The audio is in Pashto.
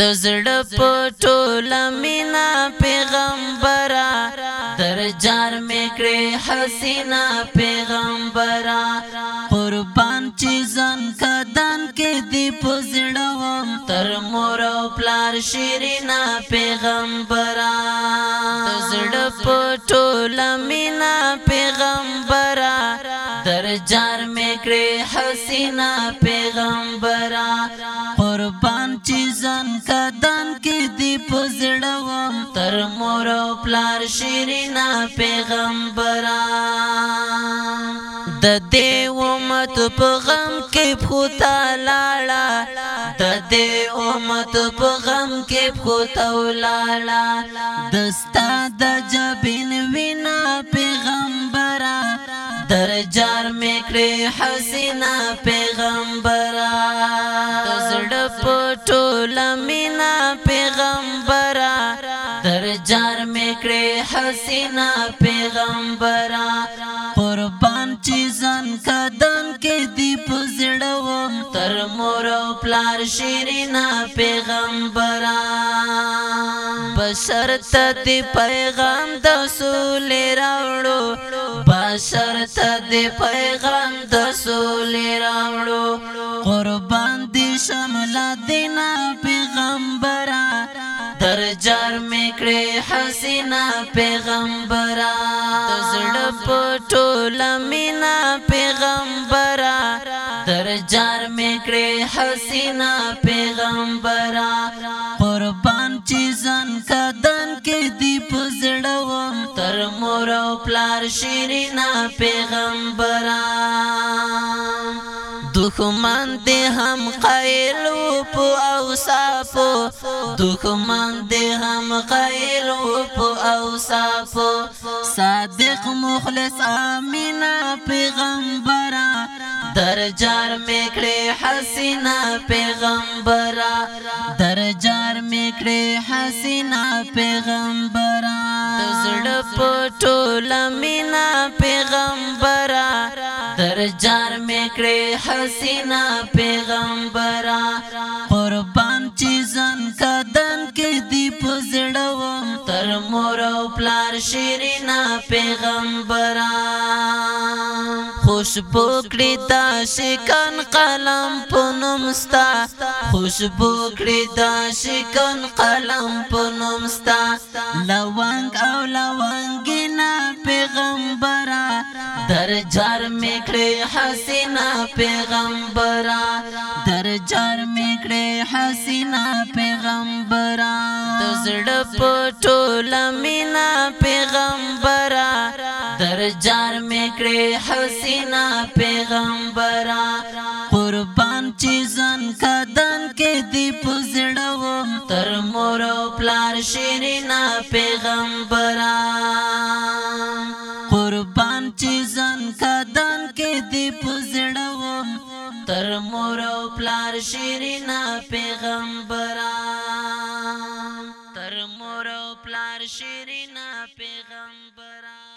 د زړه په ټوله مینا پیغمبره درجار میکړې حسینا پیغمبره قربان چې ځان کدان کې دی پزړوم تر مور او پلار شیرینا پیغمبره د زړه په ټوله مینا پیغمبره درجار میکړې حسینا پیغمبره یار شیرینا پیغمبرا د دې امت په غم کې پخوتا لاړه د دې امت په غم کې پخوتا لاړه دستا د جبین وینا پیغمبرا درجار مې کړې حسینا پیغمبرا د زړه په ټوله مینا پیغمبرا حسینا پیغمبرا قربان چې ځان کدن کې دی پزړوم تر مور پلار شیرینا پیغمبرا بشر ته دی پیغام د رسول راوړو بشر ته دی پیغام د رسول راوړو قربان دي شمل دینا پیغمبرا در جرم کړې حسینا پیغمبره د زړه په ټوله مینا پیغمبره درجار مې کړې حسینا پیغمبره قربان چې ځن کدن کې دی په زړه وم تر مور او پلار شیرینا پیغمبره دخمن دی هم قیلو پو اوصافو دخمن دی هم قیلو پو اوصافو صادق مخلص آمینا پیغمبرا درجار میکڑی حسینا پیغمبرا درجار میکڑی حسینا پیغمبرا تزڑ پو ٹولا مینا پیغمبرا تر جار میکړې حسینا پیغمبرا قربان چې ځن کدن کې دی پزړوم تر مور او پلار شیرینا پیغمبرا خوشبو کړی دا شکن قلم پونمستا خوشبو کړی دا شکن قلم پونمستا لونګ او لونګینا در جار میکړې حسینا پیغمبرا در جار میکړې حسینا پیغمبرا د زړه په ټوله مینا پیغمبرا در جار میکړې حسینا پیغمبرا قربان چې ځن کدن کې دی پزړو تر مور او پلار شیرینا پیغمبرا زړو تر مور او پلار شیرینا پیغمبرا تر مور او پلار شیرینا پیغمبرا